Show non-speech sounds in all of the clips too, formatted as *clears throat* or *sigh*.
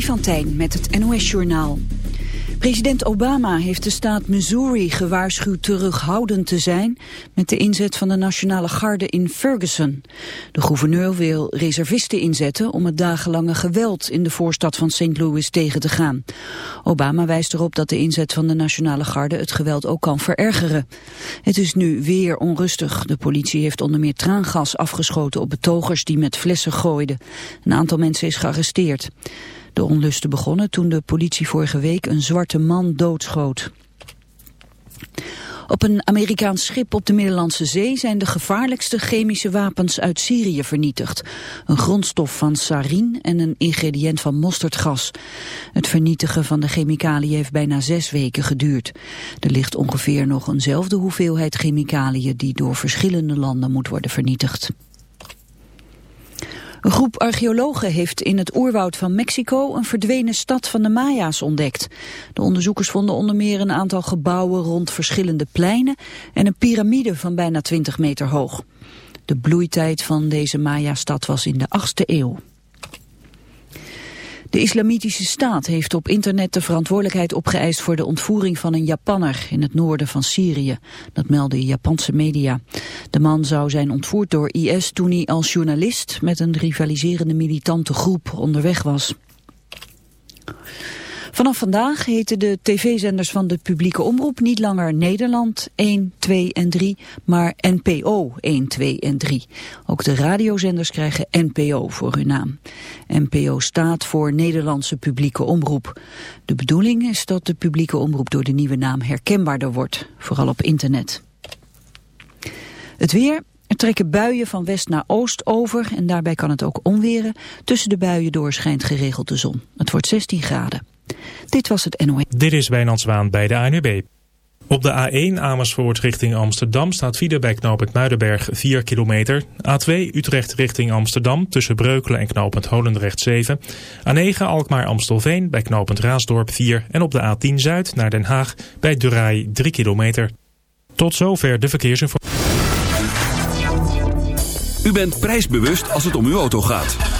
Freddy van Tijn met het NOS-journaal. President Obama heeft de staat Missouri gewaarschuwd terughoudend te zijn met de inzet van de Nationale Garde in Ferguson. De gouverneur wil reservisten inzetten om het dagenlange geweld in de voorstad van St. Louis tegen te gaan. Obama wijst erop dat de inzet van de Nationale Garde het geweld ook kan verergeren. Het is nu weer onrustig. De politie heeft onder meer traangas afgeschoten op betogers die met flessen gooiden. Een aantal mensen is gearresteerd. De onlusten begonnen toen de politie vorige week een zwarte man doodschoot. Op een Amerikaans schip op de Middellandse Zee zijn de gevaarlijkste chemische wapens uit Syrië vernietigd. Een grondstof van sarin en een ingrediënt van mosterdgas. Het vernietigen van de chemicaliën heeft bijna zes weken geduurd. Er ligt ongeveer nog eenzelfde hoeveelheid chemicaliën die door verschillende landen moet worden vernietigd. Een groep archeologen heeft in het oerwoud van Mexico een verdwenen stad van de Maya's ontdekt. De onderzoekers vonden onder meer een aantal gebouwen rond verschillende pleinen en een piramide van bijna 20 meter hoog. De bloeitijd van deze Maya-stad was in de 8e eeuw. De Islamitische Staat heeft op internet de verantwoordelijkheid opgeëist voor de ontvoering van een Japanner in het noorden van Syrië. Dat melden Japanse media. De man zou zijn ontvoerd door IS toen hij als journalist met een rivaliserende militante groep onderweg was. Vanaf vandaag heten de tv-zenders van de publieke omroep niet langer Nederland 1, 2 en 3, maar NPO 1, 2 en 3. Ook de radiozenders krijgen NPO voor hun naam. NPO staat voor Nederlandse publieke omroep. De bedoeling is dat de publieke omroep door de nieuwe naam herkenbaarder wordt, vooral op internet. Het weer, er trekken buien van west naar oost over en daarbij kan het ook onweren. Tussen de buien door schijnt geregeld de zon. Het wordt 16 graden. Dit was het NOE. Dit is Wijnand Zwaan bij de ANUB. Op de A1 Amersfoort richting Amsterdam staat file bij knooppunt Muidenberg 4 kilometer. A2 Utrecht richting Amsterdam tussen Breukelen en knooppunt Holendrecht 7. A9 Alkmaar Amstelveen bij knooppunt Raasdorp 4. En op de A10 Zuid naar Den Haag bij Duraai 3 kilometer. Tot zover de verkeersinformatie. U bent prijsbewust als het om uw auto gaat.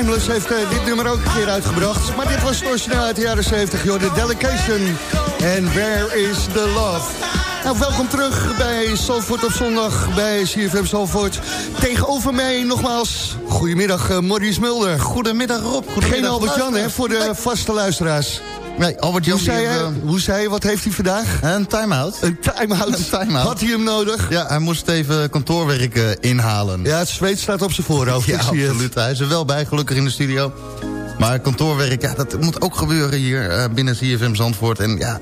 Timeless heeft uh, dit nummer ook een keer uitgebracht. Maar dit was het origineel uit de jaren 70, joh. De Delegation. En Where is the Love? Nou, welkom terug bij Salford op zondag bij CFM Salford. Tegenover mij nogmaals, goedemiddag uh, Maurice Mulder. Goedemiddag Rob. Goedemiddag, Geen Albert-Jan, hè, voor de vaste luisteraars. Nee, Albert Jan... Hoe zei, hij, uh, hoe zei hij, wat heeft hij vandaag? Een time-out. Een time-out. Een time-out. Had hij hem nodig? Ja, hij moest even kantoorwerk uh, inhalen. Ja, het zweet staat op zijn voorhoofd. Ja, absoluut. Het. Hij is er wel bij, gelukkig in de studio. Maar kantoorwerk, ja, dat moet ook gebeuren hier uh, binnen CFM Zandvoort. En ja,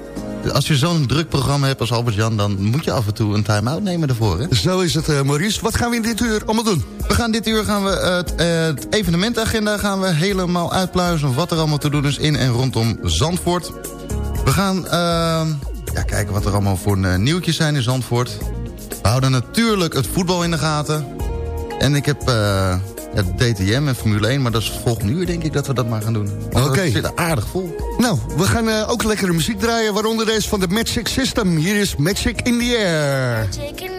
als je zo'n druk programma hebt als Albert-Jan... dan moet je af en toe een time-out nemen ervoor. Hè? Zo is het, uh, Maurice. Wat gaan we in dit uur allemaal doen? We gaan dit uur gaan we het, uh, het evenementagenda gaan we helemaal uitpluizen... wat er allemaal te doen is in en rondom Zandvoort. We gaan ja, kijken wat er allemaal voor nieuwtjes zijn in Zandvoort. We houden natuurlijk het voetbal in de gaten. En ik heb het DTM en Formule 1, maar dat is volgende uur denk ik dat we dat maar gaan doen. Oké. Okay. Het zit aardig vol. Nou, we gaan uh, ook lekkere muziek draaien, waaronder deze van de Magic System. Hier is Magic in the Air. Magic in the air.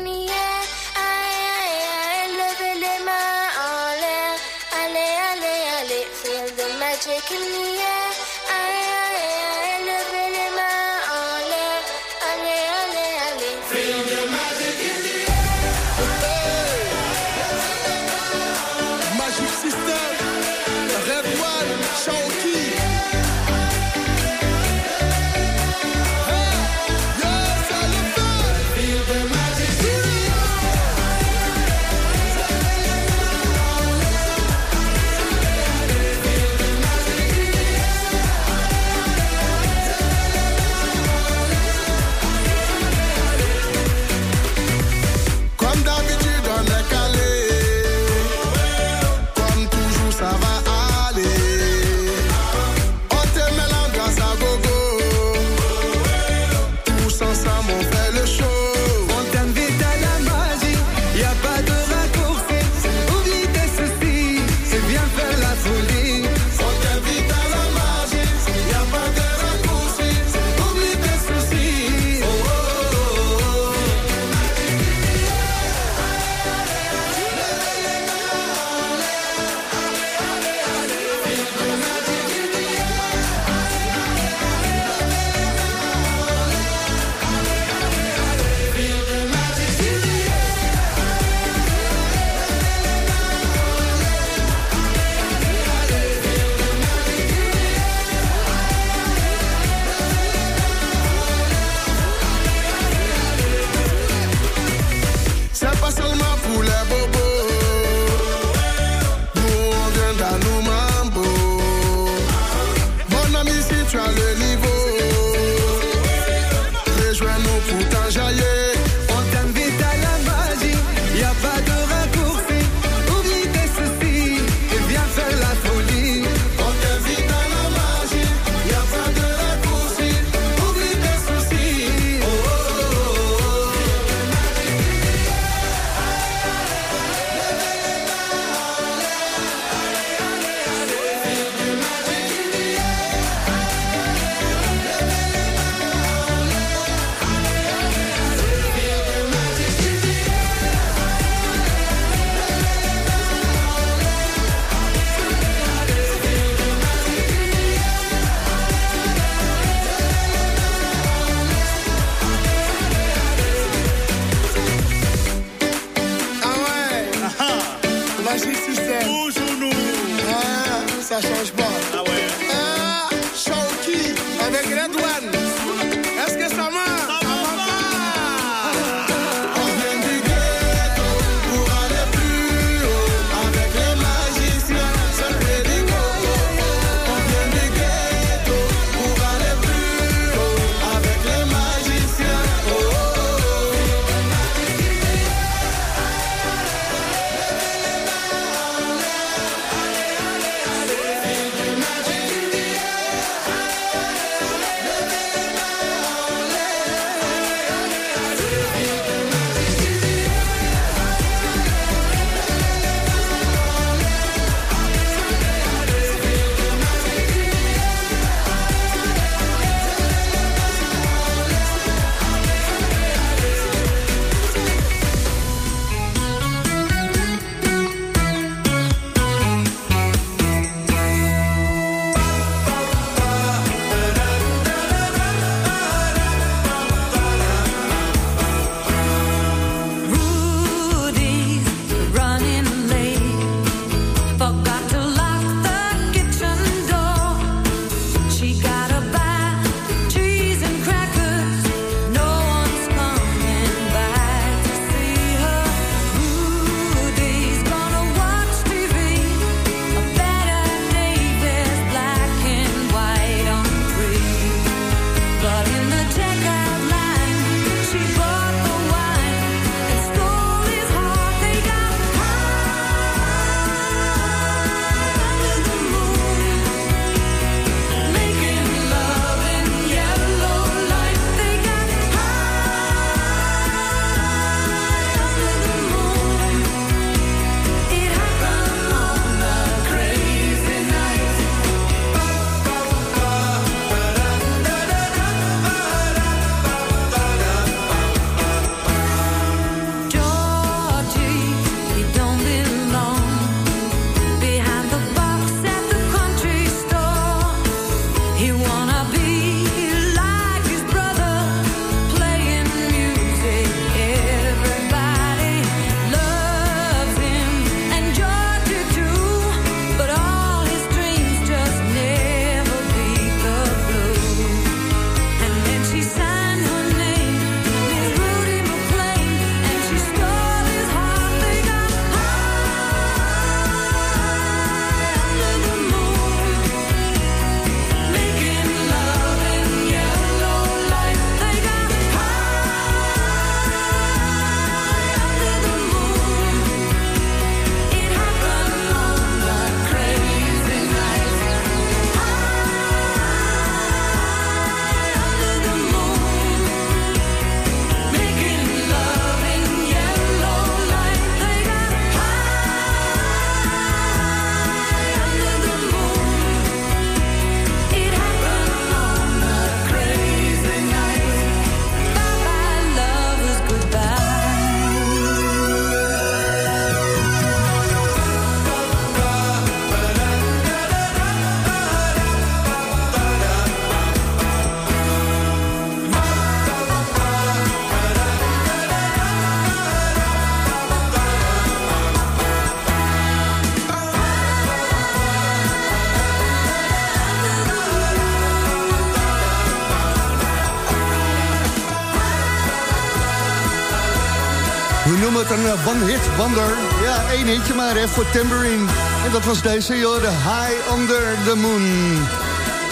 Een uh, one-hit wonder. Ja, één hitje maar hè, voor Tambourine. En dat was deze, joh, de High Under the Moon.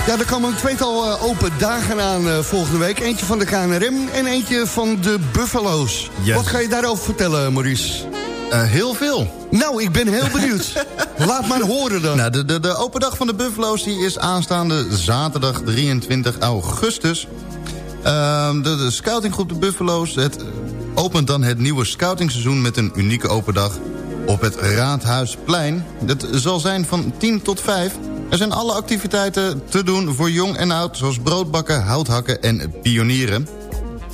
Ja, er komen een tweetal uh, open dagen aan uh, volgende week. Eentje van de KNRM en eentje van de Buffalo's. Yes. Wat ga je daarover vertellen, Maurice? heel veel. Nou, ik ben heel benieuwd. *laughs* Laat maar horen dan. Nou, de, de, de open dag van de Buffalo's die is aanstaande zaterdag 23 augustus. Ehm, de, de scoutinggroep de Buffalo's, het opent dan het nieuwe scoutingseizoen met een unieke open dag op het Raadhuisplein. Dat zal zijn van 10 tot 5. Er zijn alle activiteiten te doen voor jong en oud... zoals broodbakken, houthakken en pionieren.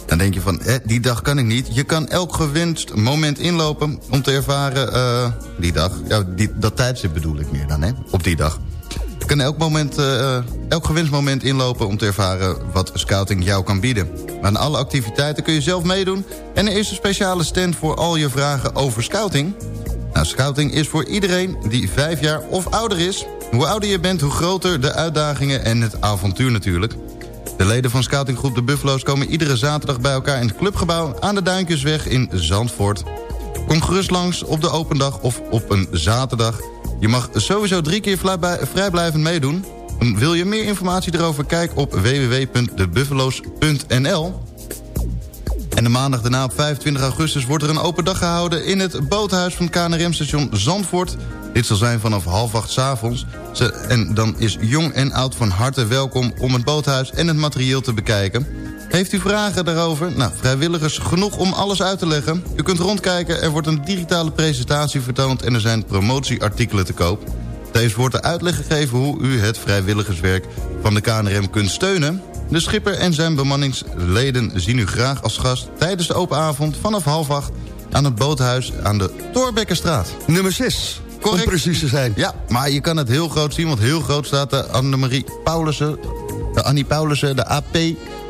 Dan denk je van, eh, die dag kan ik niet. Je kan elk gewenst moment inlopen om te ervaren... Uh, die dag, ja, die, dat tijdstip bedoel ik meer dan, hè, op die dag. Kan elk, moment, uh, elk gewenst moment inlopen om te ervaren wat scouting jou kan bieden. Aan alle activiteiten kun je zelf meedoen... en er is een speciale stand voor al je vragen over scouting. Nou, scouting is voor iedereen die vijf jaar of ouder is. Hoe ouder je bent, hoe groter de uitdagingen en het avontuur natuurlijk. De leden van scoutinggroep De Buffalo's komen iedere zaterdag bij elkaar in het clubgebouw... aan de Duinkjesweg in Zandvoort. Kom gerust langs op de open dag of op een zaterdag. Je mag sowieso drie keer vrijblijvend meedoen. Wil je meer informatie erover? Kijk op www.debuffalo's.nl. En de maandag daarna op 25 augustus wordt er een open dag gehouden... in het boothuis van KNRM-station Zandvoort. Dit zal zijn vanaf half acht s avonds. En dan is jong en oud van harte welkom om het boothuis en het materieel te bekijken. Heeft u vragen daarover? Nou, vrijwilligers genoeg om alles uit te leggen. U kunt rondkijken, er wordt een digitale presentatie vertoond... en er zijn promotieartikelen te koop. Deze wordt er uitleg gegeven hoe u het vrijwilligerswerk van de KNRM kunt steunen... De schipper en zijn bemanningsleden zien u graag als gast... tijdens de open avond vanaf half acht aan het boothuis aan de Torbekkenstraat. Nummer 6, Correct. om precies te zijn. Ja, maar je kan het heel groot zien, want heel groot staat de Annemarie Paulussen... de Annie Paulussen, de AP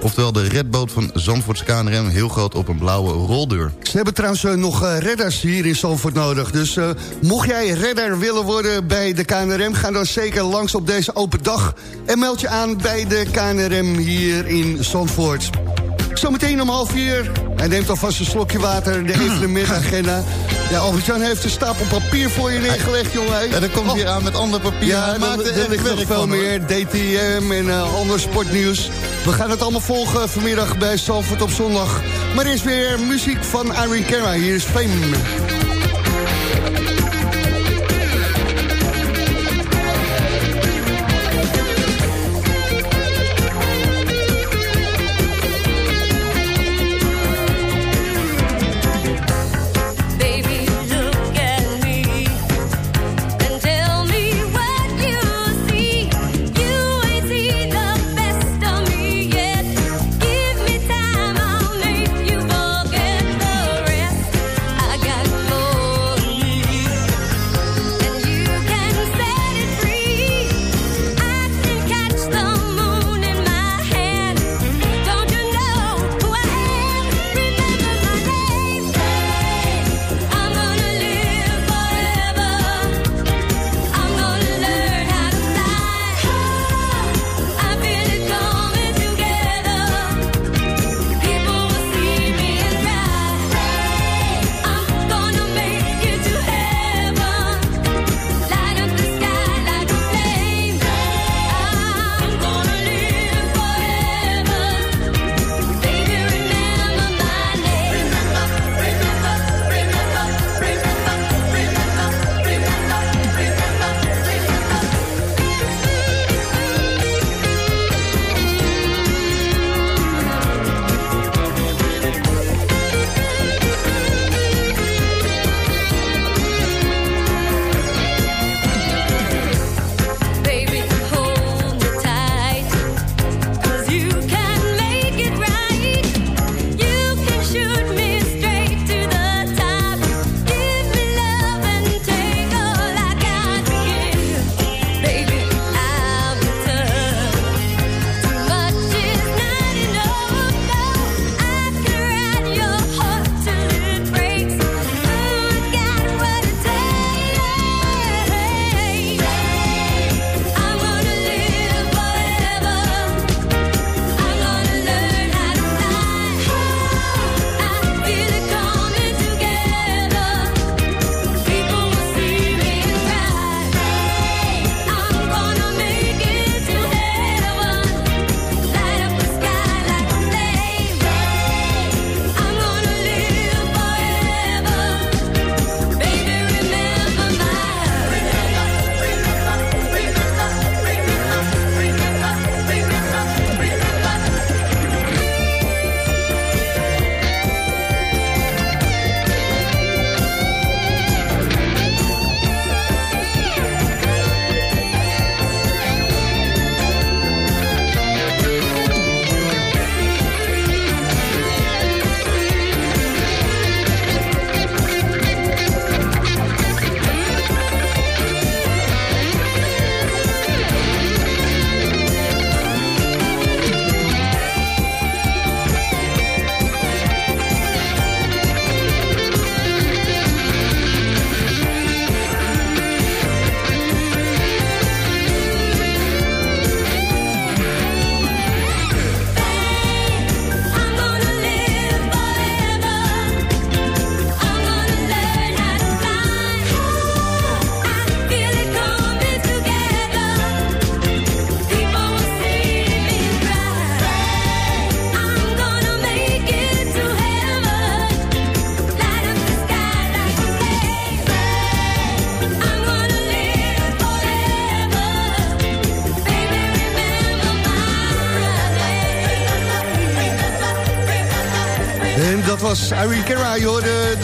Oftewel de redboot van Zandvoorts KNRM heel groot op een blauwe roldeur. Ze hebben trouwens uh, nog uh, redders hier in Zandvoort nodig. Dus uh, mocht jij redder willen worden bij de KNRM... ga dan zeker langs op deze open dag... en meld je aan bij de KNRM hier in Zandvoort. Zometeen om half vier. Hij neemt alvast een slokje water, de *clears throat* evenementagenda. Ja, Albert-Jan heeft een stapel papier voor je neergelegd, jongen. En dan komt hij oh. aan met ander papier. Ja, er ligt nog veel meer. DTM en uh, ander sportnieuws. We gaan het allemaal volgen vanmiddag bij Salford op zondag. Maar eerst weer muziek van Irene Cara. Hier is Fame.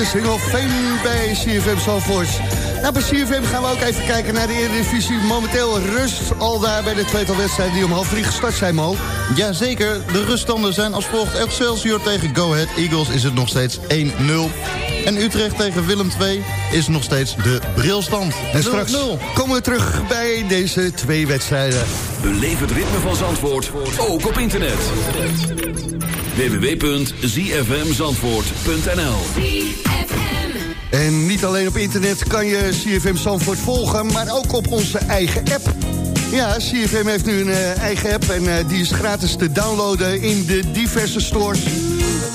Single Fame bij CFM Zalvoort. Nou, bij CFM gaan we ook even kijken naar de Eredivisie. Momenteel rust al daar bij de tweetal wedstrijden die om half drie gestart zijn, Mo. Jazeker, de ruststanden zijn als volgt. Excelsior tegen Go Ahead Eagles is het nog steeds 1-0. En Utrecht tegen Willem II is nog steeds de brilstand. En straks komen we terug bij deze twee wedstrijden. Beleef het ritme van Zandvoort, ook op internet. www.zfmzandvoort.nl En niet alleen op internet kan je CFM Zandvoort volgen... maar ook op onze eigen app. Ja, CFM heeft nu een uh, eigen app en uh, die is gratis te downloaden in de diverse stores.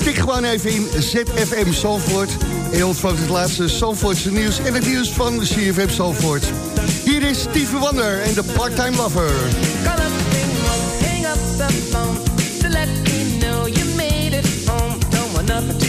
Tik gewoon even in ZFM Zandvoort en ontvangt het laatste Zandvoortse nieuws en het nieuws van CFM Zandvoort. Hier is Stevie Wonder en de Part-Time Lover. nothing to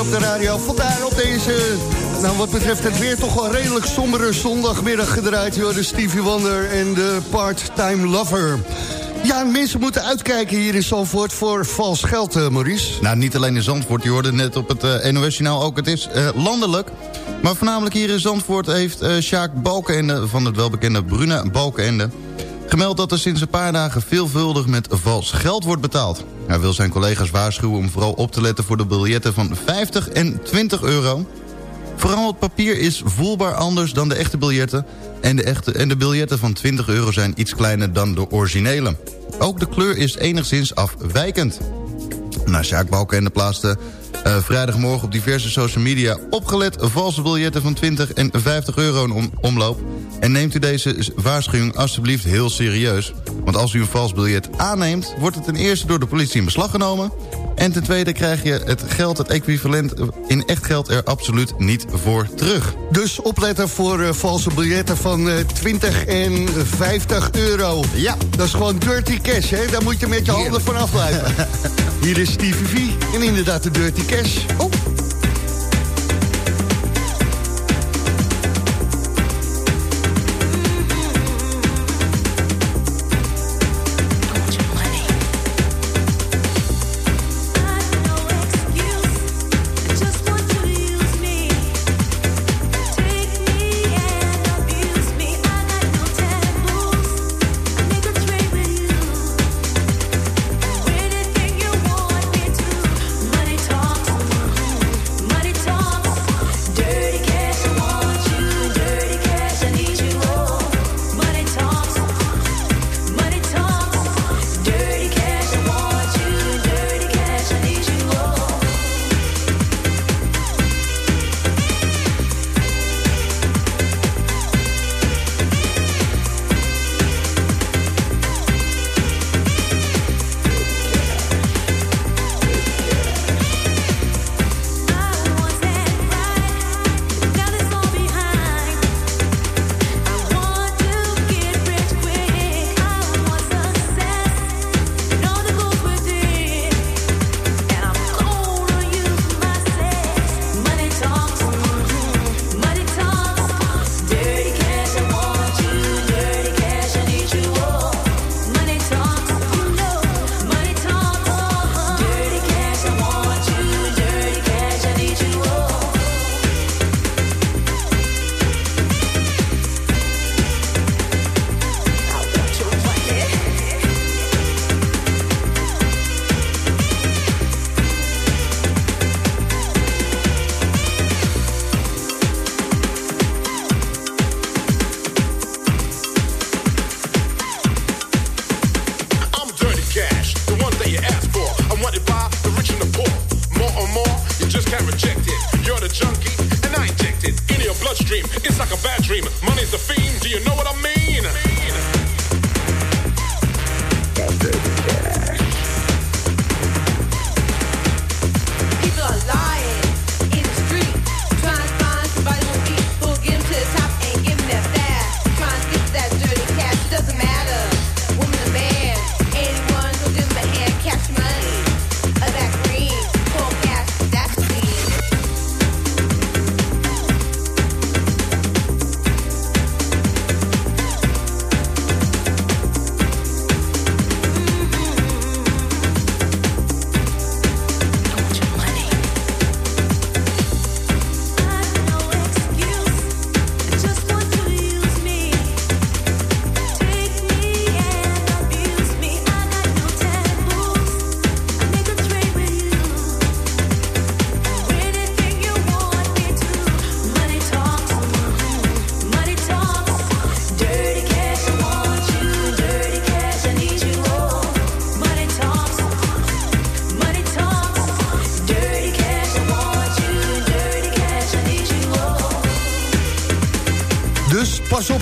op de radio. Vandaar op deze, nou wat betreft het weer, toch wel redelijk sombere zondagmiddag gedraaid. Hoorde Stevie Wonder en de Part-Time Lover. Ja, mensen moeten uitkijken hier in Zandvoort voor vals geld, eh, Maurice. Nou, niet alleen in Zandvoort, je hoorde net op het eh, NOS-journaal ook. Het is eh, landelijk, maar voornamelijk hier in Zandvoort... heeft eh Sjaak Balkenende van het welbekende Bruna Balkenende... gemeld dat er sinds een paar dagen veelvuldig met vals geld wordt betaald. Hij wil zijn collega's waarschuwen om vooral op te letten voor de biljetten van 50 en 20 euro... Vooral het papier is voelbaar anders dan de echte biljetten... en de, echte, en de biljetten van 20 euro zijn iets kleiner dan de originele. Ook de kleur is enigszins afwijkend. Nou, Sjaak Balkenende plaatste Uh, vrijdagmorgen op diverse social media opgelet... valse biljetten van 20 en 50 euro in om, omloop. En neemt u deze waarschuwing alsjeblieft heel serieus. Want als u een vals biljet aanneemt... wordt het ten eerste door de politie in beslag genomen... En ten tweede krijg je het geld, het equivalent in echt geld er absoluut niet voor terug. Dus opletten voor uh, valse biljetten van uh, 20 en 50 euro. Ja. Dat is gewoon dirty cash, hè? Daar moet je met je handen van afblijven. *laughs* Hier is Stevie V en inderdaad de dirty cash. Oh.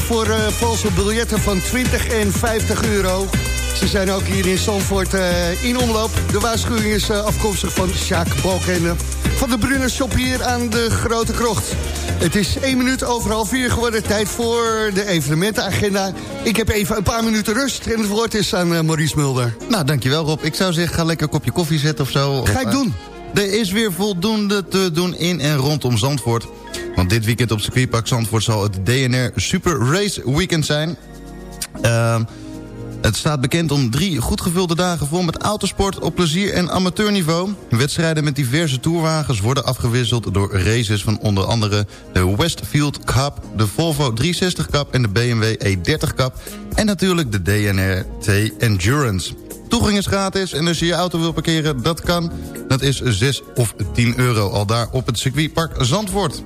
Voor uh, valse biljetten van 20 en 50 euro. Ze zijn ook hier in Zandvoort uh, in omloop. De waarschuwing is uh, afkomstig van Sjaak Balkende van de Brunner Shop hier aan de Grote Krocht. Het is 1 minuut over half 4 geworden. Tijd voor de evenementenagenda. Ik heb even een paar minuten rust en het woord is aan Maurice Mulder. Nou, dankjewel Rob. Ik zou zeggen, ga lekker een kopje koffie zetten of zo. Ga ik doen. Er is weer voldoende te doen in en rondom Zandvoort. Want dit weekend op circuitpark Zandvoort zal het DNR Super Race Weekend zijn. Uh, het staat bekend om drie goed gevulde dagen vol met autosport op plezier en amateurniveau. Wedstrijden met diverse tourwagens worden afgewisseld door races van onder andere de Westfield Cup, de Volvo 360 Cup en de BMW E30 Cup. En natuurlijk de DNR T Endurance. Toegang is gratis en als je je auto wil parkeren, dat kan. Dat is 6 of 10 euro al daar op het circuitpark Zandvoort.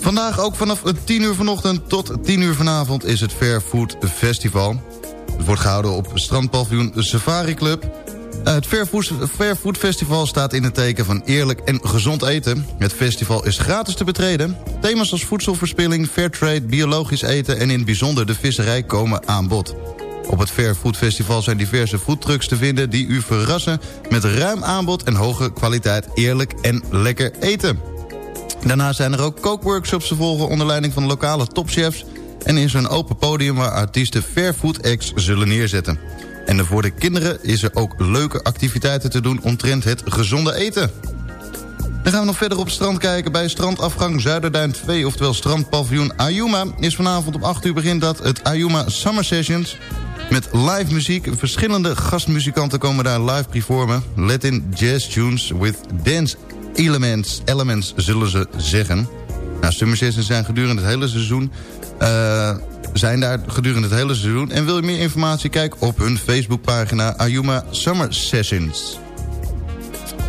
Vandaag ook vanaf 10 uur vanochtend tot 10 uur vanavond is het Fair Food Festival. Het wordt gehouden op strandpaviljoen Safari Club. Het Fairfood, Fairfood Festival staat in het teken van eerlijk en gezond eten. Het festival is gratis te betreden. Thema's als voedselverspilling, fairtrade, biologisch eten... en in het bijzonder de visserij komen aan bod. Op het Fairfood Festival zijn diverse foodtrucks te vinden... die u verrassen met ruim aanbod en hoge kwaliteit eerlijk en lekker eten. Daarna zijn er ook kookworkshops te volgen onder leiding van lokale topchefs... en is er een open podium waar artiesten Fairfood acts zullen neerzetten. En voor de kinderen is er ook leuke activiteiten te doen omtrent het gezonde eten. Dan gaan we nog verder op het strand kijken. Bij strandafgang Zuiderduin 2, oftewel strandpaviljoen Ayuma... is vanavond om 8 uur begint dat het Ayuma Summer Sessions... met live muziek. Verschillende gastmuzikanten komen daar live performen. Latin jazz tunes with dance elements, elements zullen ze zeggen. Nou, Summer Sessions zijn gedurende het hele seizoen... Uh, zijn daar gedurende het hele seizoen. En wil je meer informatie, kijk op hun Facebookpagina Ayuma Summer Sessions.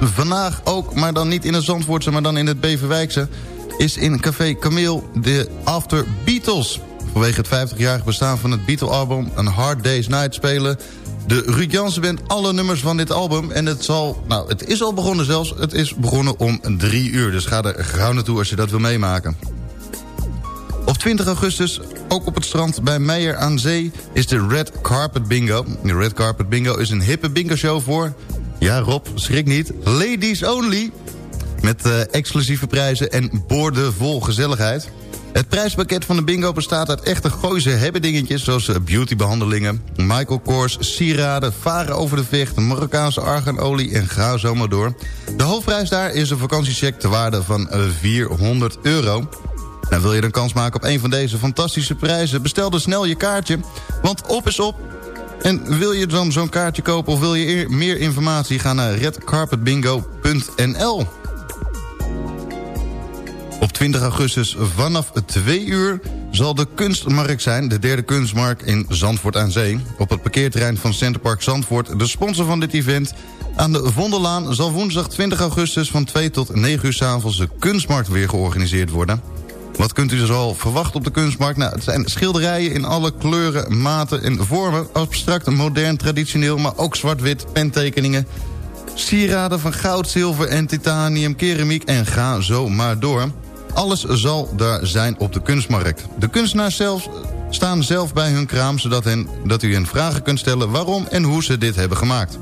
Vandaag ook, maar dan niet in het Zandvoortse, maar dan in het Beverwijkse... is in Café Camille de After Beatles. Vanwege het 50-jarig bestaan van het Beatle-album... een Hard Day's Night spelen... De Ruud Jansen bent alle nummers van dit album. En het zal, nou, het is al begonnen zelfs. Het is begonnen om drie uur. Dus ga er gauw naartoe als je dat wil meemaken. Op 20 augustus, ook op het strand bij Meijer aan Zee... is de Red Carpet Bingo. De Red Carpet Bingo is een hippe bingo show voor... Ja, Rob, schrik niet. Ladies only. Met uh, exclusieve prijzen en boordevol gezelligheid. Het prijspakket van de bingo bestaat uit echte gooise hebbedingetjes... zoals uh, beautybehandelingen, Michael Kors, sieraden, varen over de vecht... Marokkaanse arganolie en ga zo maar door. De hoofdprijs daar is een vakantiecheck te waarde van uh, 400 euro... Nou, wil je dan kans maken op een van deze fantastische prijzen? Bestel dan snel je kaartje, want op is op. En wil je dan zo'n kaartje kopen of wil je meer informatie... ga naar redcarpetbingo.nl. Op 20 augustus vanaf 2 uur zal de kunstmarkt zijn... de derde kunstmarkt in Zandvoort aan Zee. Op het parkeerterrein van Centerpark Zandvoort... de sponsor van dit event... Aan de Vondellaan zal woensdag 20 augustus van 2 tot 9 uur s avonds de kunstmarkt weer georganiseerd worden. Wat kunt u dus al verwachten op de kunstmarkt? Nou, het zijn schilderijen in alle kleuren, maten en vormen. Abstract, modern, traditioneel, maar ook zwart-wit, pentekeningen. Sieraden van goud, zilver en titanium, keramiek en ga zo maar door. Alles zal daar zijn op de kunstmarkt. De kunstenaars zelf staan zelf bij hun kraam... zodat dat u hen vragen kunt stellen waarom en hoe ze dit hebben gemaakt.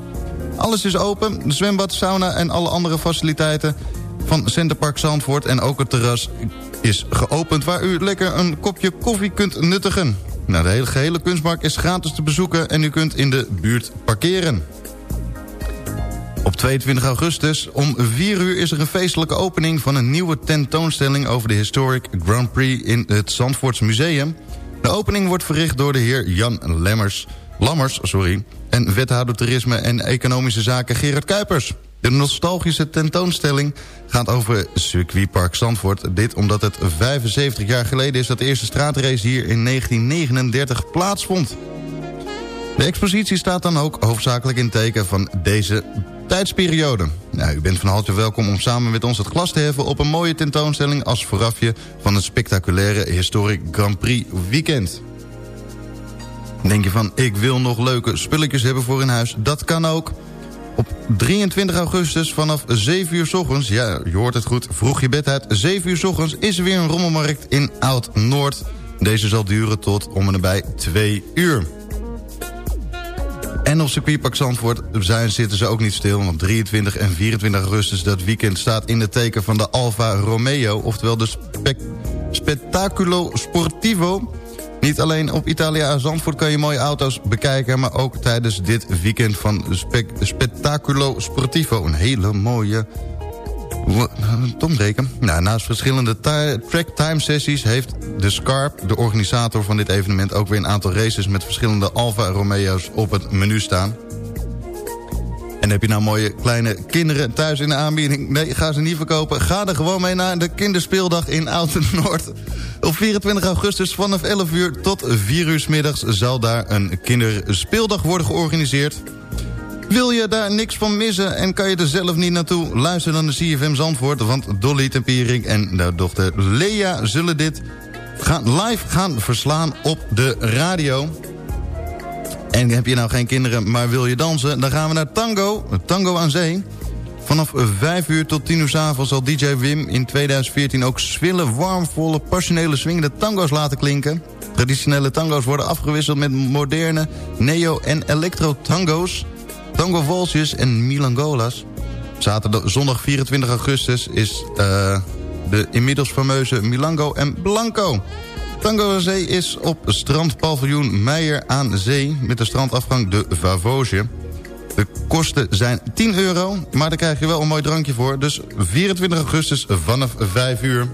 Alles is open, de zwembad, sauna en alle andere faciliteiten van Centerpark Zandvoort... en ook het terras is geopend waar u lekker een kopje koffie kunt nuttigen. Nou, de hele gehele kunstmarkt is gratis te bezoeken en u kunt in de buurt parkeren. Op 22 augustus om 4 uur is er een feestelijke opening... van een nieuwe tentoonstelling over de Historic Grand Prix in het Zandvoorts Museum. De opening wordt verricht door de heer Jan Lemmers, Lammers sorry, en wethouder toerisme en economische zaken Gerard Kuipers. De nostalgische tentoonstelling gaat over circuitpark Zandvoort. Dit omdat het 75 jaar geleden is dat de eerste straatrace hier in 1939 plaatsvond. De expositie staat dan ook hoofdzakelijk in teken van deze tijdsperiode. Nou, u bent van harte welkom om samen met ons het glas te heffen... op een mooie tentoonstelling als voorafje van het spectaculaire Historic Grand Prix Weekend. Denk je van, ik wil nog leuke spulletjes hebben voor in huis? Dat kan ook. Op 23 augustus vanaf 7 uur s ochtends, ja, je hoort het goed, vroeg je bed uit, 7 uur s ochtends is er weer een rommelmarkt in Oud-Noord. Deze zal duren tot om en nabij 2 uur. En op circuitpark Zandvoort zijn, zitten ze ook niet stil. Want op 23 en 24 augustus dat weekend staat in het teken van de Alfa Romeo. Oftewel de Spectaculo Sportivo. Niet alleen op Italia Zandvoort kan je mooie auto's bekijken... maar ook tijdens dit weekend van Spe Spectaculo Sportivo. Een hele mooie... Tombreken. Nou, naast verschillende track time sessies heeft de Scarp, de organisator van dit evenement... ook weer een aantal races met verschillende Alfa Romeo's op het menu staan. En heb je nou mooie kleine kinderen thuis in de aanbieding? Nee, ga ze niet verkopen. Ga er gewoon mee naar de kinderspeeldag in Oud-Noord. Op 24 augustus vanaf 11 uur tot 4 uur middags... zal daar een kinderspeeldag worden georganiseerd. Wil je daar niks van missen en kan je er zelf niet naartoe... luister dan de CFM Zandvoort, want Dolly Tempiering en de dochter Lea... zullen dit gaan live gaan verslaan op de radio... En heb je nou geen kinderen, maar wil je dansen... dan gaan we naar Tango, Tango aan Zee. Vanaf 5 uur tot 10 uur s avonds zal DJ Wim in 2014 ook zwille, warmvolle, passionele swingende tango's laten klinken. Traditionele tango's worden afgewisseld met moderne neo- en electro-tango's, tango valsjes en milangolas. Zaterdag, zondag 24 augustus is uh, de inmiddels fameuze Milango en Blanco. Tango aan Zee is op strandpaviljoen Meijer aan Zee... met de strandafgang de Vavoge. De kosten zijn 10 euro, maar daar krijg je wel een mooi drankje voor. Dus 24 augustus vanaf 5 uur.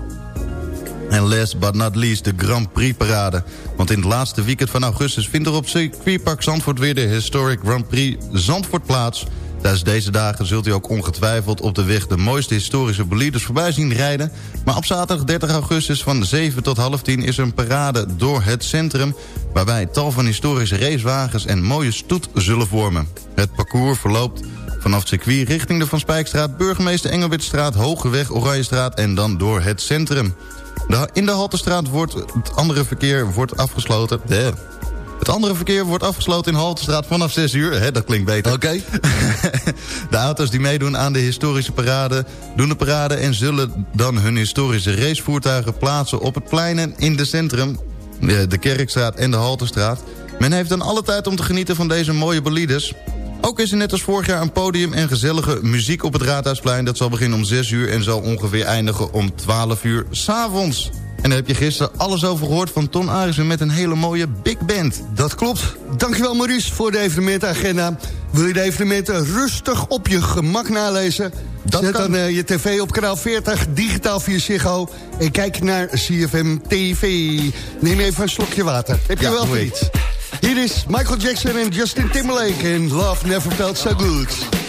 En last but not least de Grand Prix parade. Want in het laatste weekend van augustus vindt er op circuitpark Zandvoort... weer de Historic Grand Prix Zandvoort plaats... Tijdens deze dagen zult u ook ongetwijfeld op de weg de mooiste historische bolides voorbij zien rijden. Maar op zaterdag 30 augustus van 7 tot half 10 is er een parade door het centrum... waarbij tal van historische racewagens en mooie stoet zullen vormen. Het parcours verloopt vanaf circuit richting de Van Spijkstraat... Burgemeester Engelwitstraat, Hogeweg, Oranjestraat en dan door het centrum. In de Haltestraat wordt het andere verkeer wordt afgesloten... Het andere verkeer wordt afgesloten in Haltestraat vanaf 6 uur. Hè, dat klinkt beter. Oké. *laughs* de auto's die meedoen aan de historische parade... doen de parade en zullen dan hun historische racevoertuigen plaatsen... op het pleinen in de centrum, de Kerkstraat en de Haltestraat. Men heeft dan alle tijd om te genieten van deze mooie bolides... Ook is er net als vorig jaar een podium en gezellige muziek op het Raadhuisplein. Dat zal beginnen om 6 uur en zal ongeveer eindigen om 12 uur s'avonds. En daar heb je gisteren alles over gehoord van Ton Arissen met een hele mooie big band. Dat klopt. Dankjewel Maurice voor de evenementagenda. Wil je de evenementen rustig op je gemak nalezen? Dat Zet dan uh, je tv op kanaal 40, digitaal via Ziggo... en kijk naar CFM TV. Neem even een slokje water. Heb je ja, wel iets? Hier is Michael Jackson en Justin Timberlake... en Love Never Felt So Good.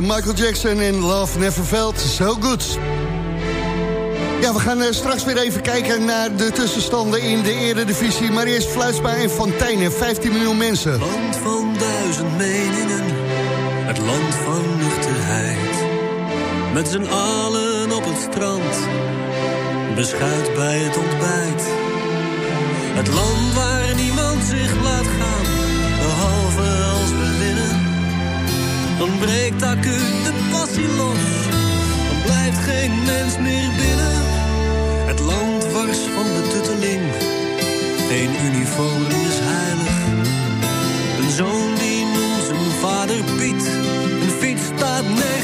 Michael Jackson in Love Never Felt So Good. Ja, we gaan straks weer even kijken naar de tussenstanden in de eredivisie. Maar eerst Fluitsma en Fontijn en 15 miljoen mensen. Land van duizend meningen, het land van nuchterheid. Met z'n allen op het strand, beschuit bij het ontbijt. Het land waar niemand zich laat gaan, behalve als we winnen. Dan breekt acuut de passie los, dan blijft geen mens meer binnen. Het land wars van de tutteling, geen uniform is heilig. Een zoon die noemt zijn vader Piet, een fiets staat nergens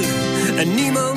En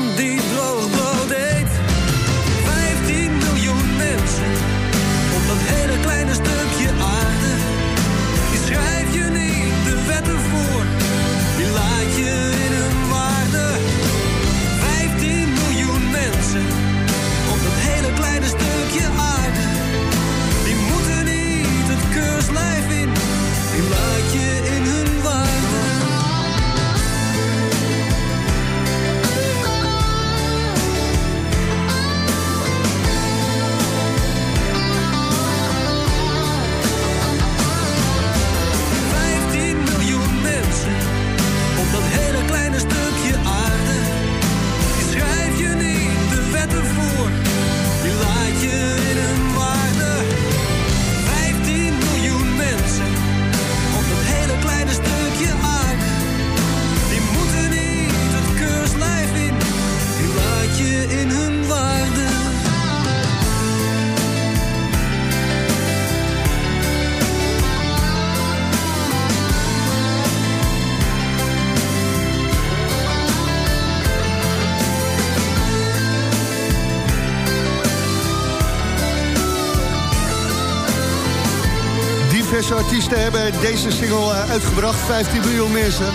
Diverse artiesten hebben deze single eh, uitgebracht. 15 miljoen mensen.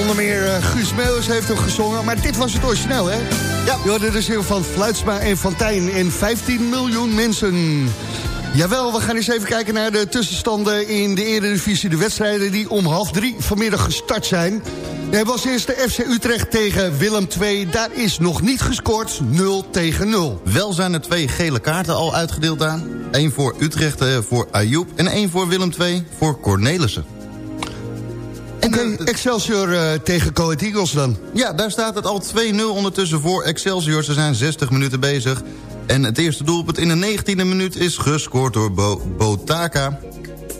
Onder meer eh, Guus Meeuwis heeft hem gezongen. Maar dit was het origineel, hè? Ja. Je hoorde de single van Fluitsma en Fontijn. En 15 miljoen mensen. Jawel, we gaan eens even kijken naar de tussenstanden in de Eredivisie. De wedstrijden die om half drie vanmiddag gestart zijn. We hebben als eerste FC Utrecht tegen Willem II. Daar is nog niet gescoord, 0 tegen 0. Wel zijn er twee gele kaarten al uitgedeeld aan. Eén voor Utrecht eh, voor Ayoub en één voor Willem II voor Cornelissen. Oké, Excelsior eh, tegen Coët Eagles dan. Ja, daar staat het al 2-0 ondertussen voor Excelsior. Ze zijn 60 minuten bezig. En het eerste doelpunt in de 19e minuut is gescoord door Bo Botaka.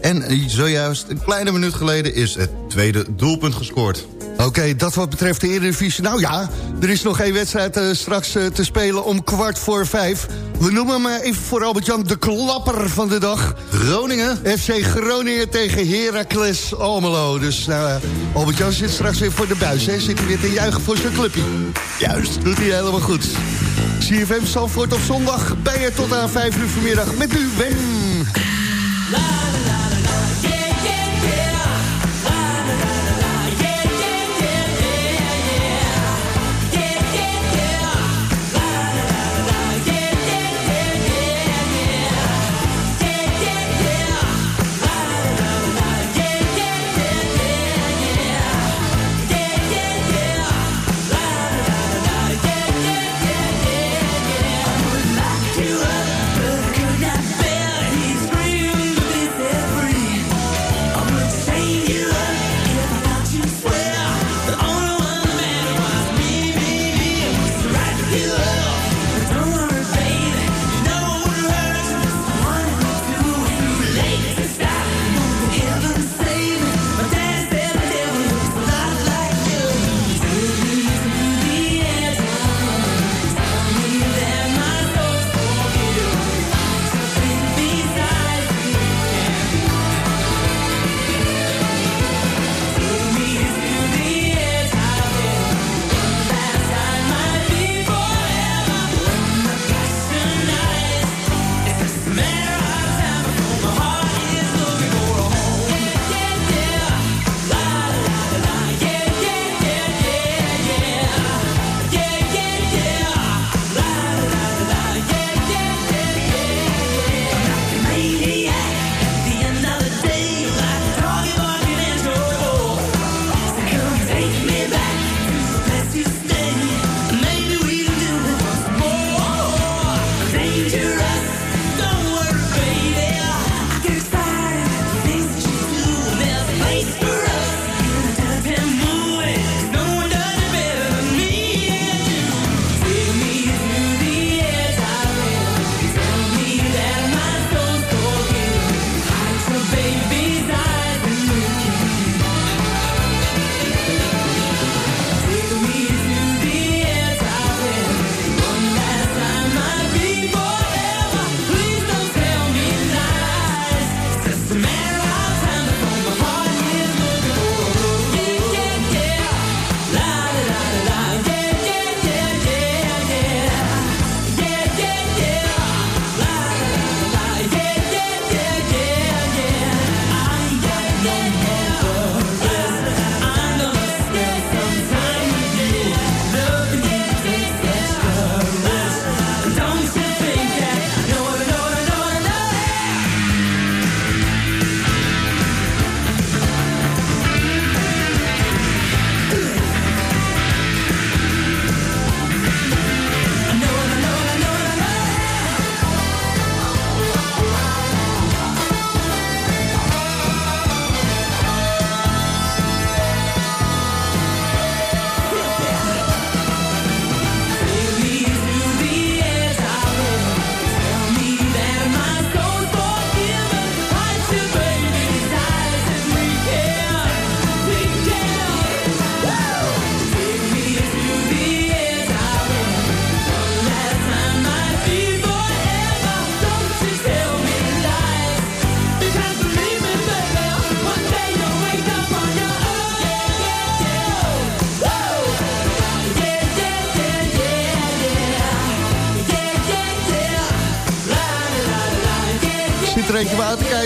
En zojuist een kleine minuut geleden is het tweede doelpunt gescoord. Oké, dat wat betreft de Eredivisie. Nou ja, er is nog één wedstrijd uh, straks uh, te spelen om kwart voor vijf. We noemen hem uh, even voor Albert-Jan de klapper van de dag. Groningen. FC Groningen tegen Heracles Almelo. Dus nou, Albert-Jan zit straks weer voor de buis. Hè? Zit hij weer te juichen voor zijn clubje. Juist, doet hij helemaal goed. CFM Zalvoort op zondag. Bij je tot aan vijf uur vanmiddag met u, Ben. La, la,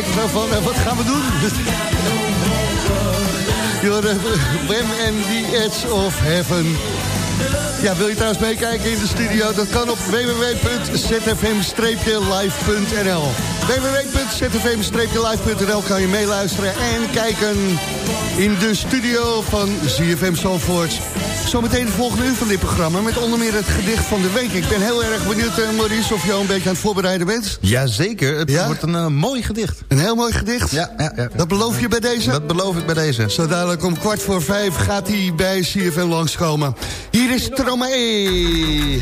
kijken. Eh, wat gaan we doen? Jorden, Wem en the Edge of Heaven. Ja, wil je trouwens meekijken in de studio? Dat kan op www.zfm-live.nl www.zfm-live.nl kan je meeluisteren en kijken in de studio van ZFM Zalvoort. Zometeen de volgende uur van dit programma met onder meer het gedicht van de week. Ik ben heel erg benieuwd, uh, Maurice, of je al een beetje aan het voorbereiden bent. Jazeker, het ja? wordt een uh, mooi gedicht. Een heel mooi gedicht? Ja, ja, ja. Dat beloof je bij deze? Dat beloof ik bij deze. Zo dadelijk om kwart voor vijf gaat hij bij CFM langskomen. Hier is Tromae.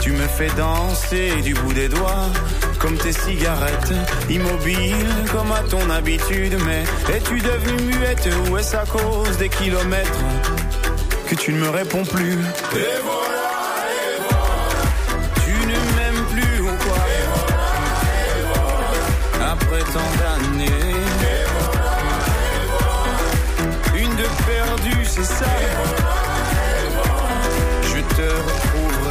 Tu me fais danser du bout des doigts, comme tes cigarettes, immobile comme à ton habitude. Mais es-tu devenue muette ou est-ce à cause des kilomètres que tu ne me réponds plus? Tu ne m'aimes plus ou quoi?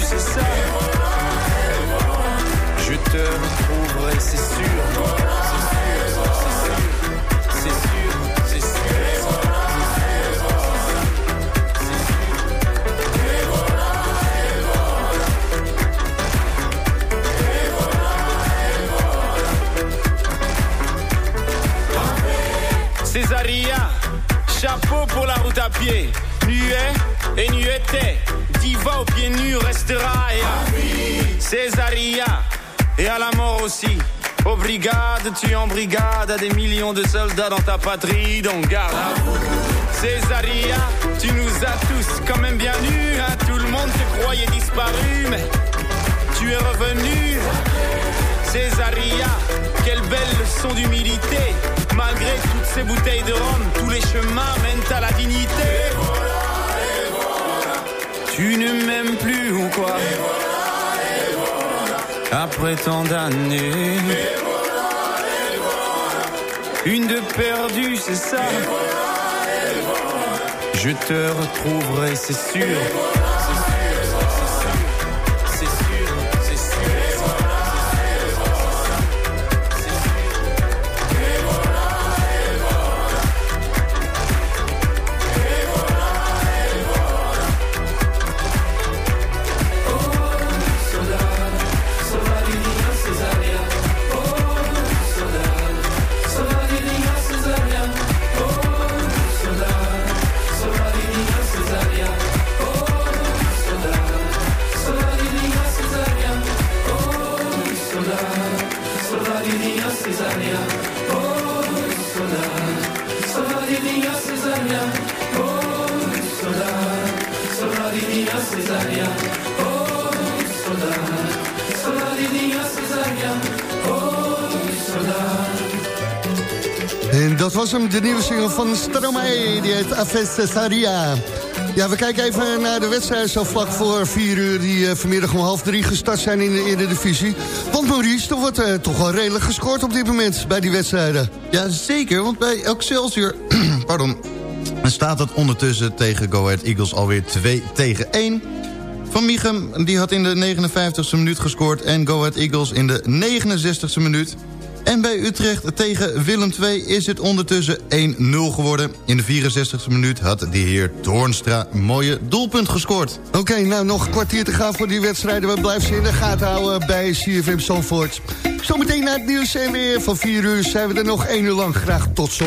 C'est ça. Je te retrouverai, c'est sûr. Brigades, tu en brigade. À des millions de soldats dans ta patrie. Donc garde. Césaria, tu nous as tous quand même bien nus. Hein. Tout le monde te croyait disparu. Mais tu es revenu. Césaria, quelle belle leçon d'humilité. Malgré toutes ces bouteilles de rhum, tous les chemins mènent à la dignité. Tu ne m'aimes plus ou quoi? Après tant d'années. Une de perdue, c'est ça. Je te retrouverai, c'est sûr. En dat was hem, de nieuwe single van Stromae, die heet Aves Cesaria. Ja, we kijken even naar de wedstrijd zo vlak voor vier uur... die uh, vanmiddag om half drie gestart zijn in de Eredivisie. Want Maurice, er wordt uh, toch wel redelijk gescoord op dit moment bij die wedstrijden. Ja, zeker, want bij Excelsior... *clears throat* pardon, staat het ondertussen tegen Go Ahead Eagles alweer 2 tegen 1... Van Michem die had in de 59e minuut gescoord... en Go Ahead Eagles in de 69e minuut. En bij Utrecht tegen Willem II is het ondertussen 1-0 geworden. In de 64e minuut had de heer Toornstra een mooie doelpunt gescoord. Oké, nou nog een kwartier te gaan voor die wedstrijden. We blijven ze in de gaten houden bij CFM Zandvoort. Zometeen na het nieuws en weer van 4 uur zijn we er nog 1 uur lang. Graag tot zo.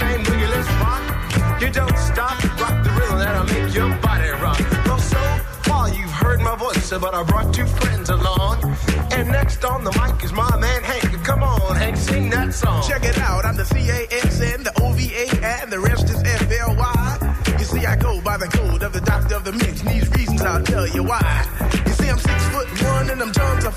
but I brought two friends along. And next on the mic is my man Hank. Come on, Hank, sing that song. Check it out, I'm the C A S N, the O V A, and the rest is F L Y. You see, I go by the code of the doctor of the mix. And these reasons I'll tell you why. You see, I'm six foot one and I'm tons of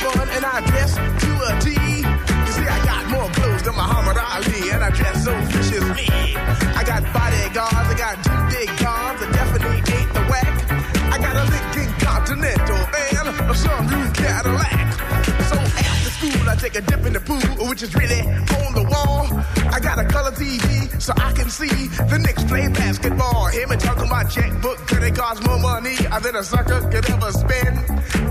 which is really on the wall. I got a color TV so I can see the Knicks play basketball. Him and talking my checkbook, cause it costs more money than a sucker could ever spend.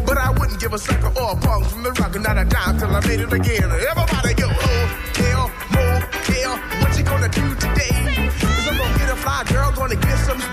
But I wouldn't give a sucker or a punk from the rock, not a dime till I made it again. Everybody go, oh, hotel, motel, what you gonna do today? Cause I'm gonna get a fly girl, gonna get some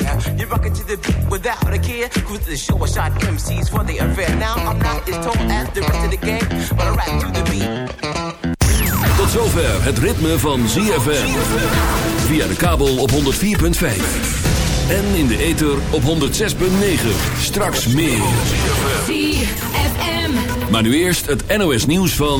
You're rocking to the beat without a care. Cruise the show, I shot MCs for the affair. Now I'm not as tall as the rest of the gang, but I rap to the beat. Tot zover het ritme van ZFM. Via de kabel op 104.5. En in de ether op 106.9. Straks meer. ZFM. Maar nu eerst het NOS nieuws van...